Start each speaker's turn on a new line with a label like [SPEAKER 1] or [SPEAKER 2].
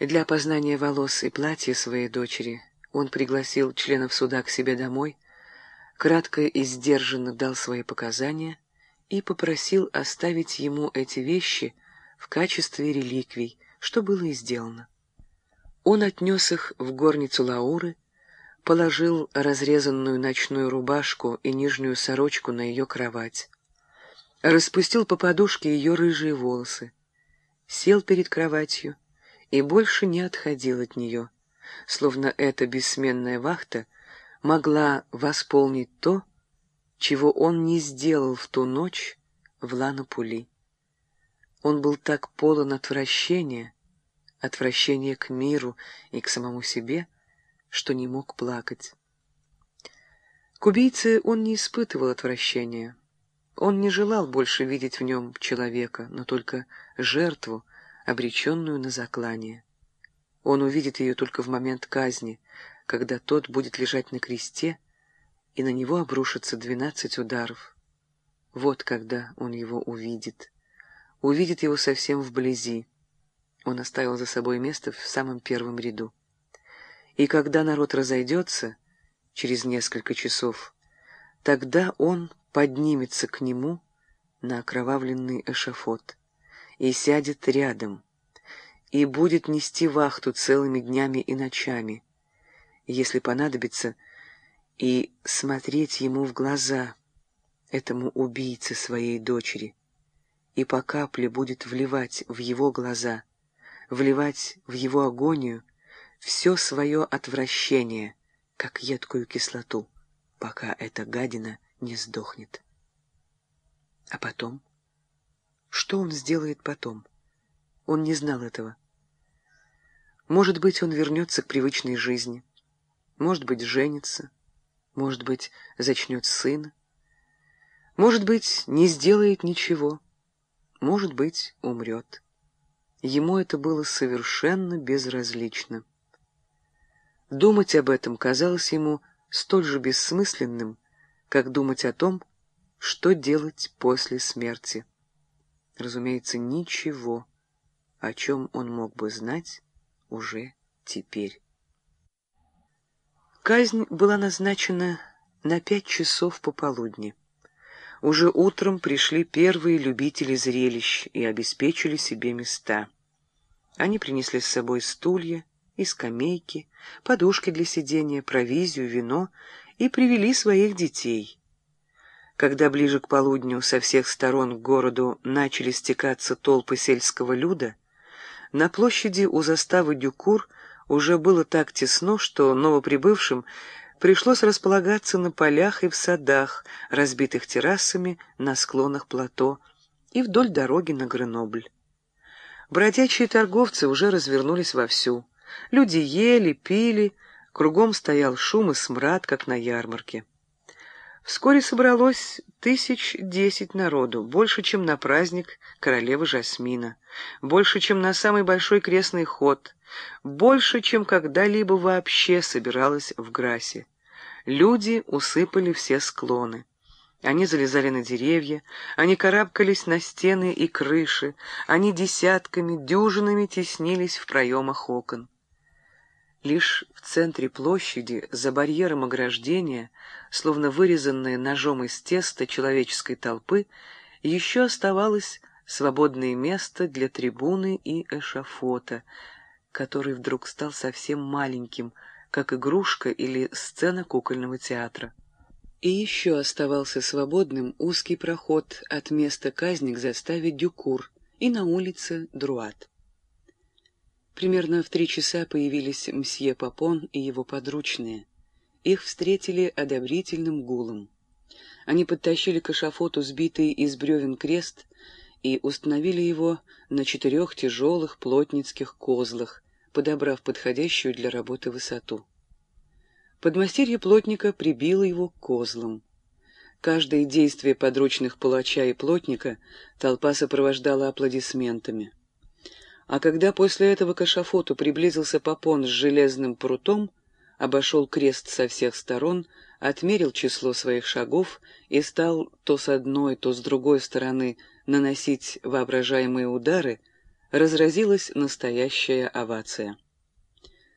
[SPEAKER 1] Для опознания волос и платья своей дочери он пригласил членов суда к себе домой, кратко и сдержанно дал свои показания и попросил оставить ему эти вещи в качестве реликвий, что было и сделано. Он отнес их в горницу Лауры, положил разрезанную ночную рубашку и нижнюю сорочку на ее кровать, распустил по подушке ее рыжие волосы, сел перед кроватью и больше не отходил от нее, словно эта бессменная вахта — могла восполнить то, чего он не сделал в ту ночь в Ланапули. Он был так полон отвращения, отвращения к миру и к самому себе, что не мог плакать. К убийце он не испытывал отвращения. Он не желал больше видеть в нем человека, но только жертву, обреченную на заклание. Он увидит ее только в момент казни, когда тот будет лежать на кресте, и на него обрушатся двенадцать ударов. Вот когда он его увидит. Увидит его совсем вблизи. Он оставил за собой место в самом первом ряду. И когда народ разойдется, через несколько часов, тогда он поднимется к нему на окровавленный эшафот и сядет рядом, и будет нести вахту целыми днями и ночами, если понадобится, и смотреть ему в глаза, этому убийце своей дочери, и по капле будет вливать в его глаза, вливать в его агонию все свое отвращение, как едкую кислоту, пока эта гадина не сдохнет. А потом? Что он сделает потом? Он не знал этого. Может быть, он вернется к привычной жизни, может быть, женится, может быть, зачнет сына, может быть, не сделает ничего, может быть, умрет. Ему это было совершенно безразлично. Думать об этом казалось ему столь же бессмысленным, как думать о том, что делать после смерти. Разумеется, ничего, о чем он мог бы знать уже теперь. Казнь была назначена на пять часов пополудни. Уже утром пришли первые любители зрелищ и обеспечили себе места. Они принесли с собой стулья и скамейки, подушки для сидения, провизию, вино и привели своих детей. Когда ближе к полудню со всех сторон к городу начали стекаться толпы сельского люда, на площади у заставы Дюкур – уже было так тесно, что новоприбывшим пришлось располагаться на полях и в садах, разбитых террасами на склонах плато и вдоль дороги на Гренобль. Бродячие торговцы уже развернулись вовсю. Люди ели, пили, кругом стоял шум и смрад, как на ярмарке. Вскоре собралось тысяч десять народу, больше, чем на праздник королевы Жасмина, больше, чем на самый большой крестный ход, больше, чем когда-либо вообще собиралась в Грасе. Люди усыпали все склоны. Они залезали на деревья, они карабкались на стены и крыши, они десятками, дюжинами теснились в проемах окон. Лишь в центре площади, за барьером ограждения, словно вырезанное ножом из теста человеческой толпы, еще оставалось свободное место для трибуны и эшафота, который вдруг стал совсем маленьким, как игрушка или сцена кукольного театра. И еще оставался свободным узкий проход от места казни к заставе Дюкур и на улице Друат. Примерно в три часа появились мсье Папон и его подручные. Их встретили одобрительным гулом. Они подтащили к эшафоту сбитый из бревен крест и установили его на четырех тяжелых плотницких козлах, подобрав подходящую для работы высоту. Подмастерье плотника прибило его к козлам. Каждое действие подручных палача и плотника толпа сопровождала аплодисментами. А когда после этого к эшафоту приблизился попон с железным прутом, обошел крест со всех сторон, отмерил число своих шагов и стал то с одной, то с другой стороны наносить воображаемые удары, разразилась настоящая овация.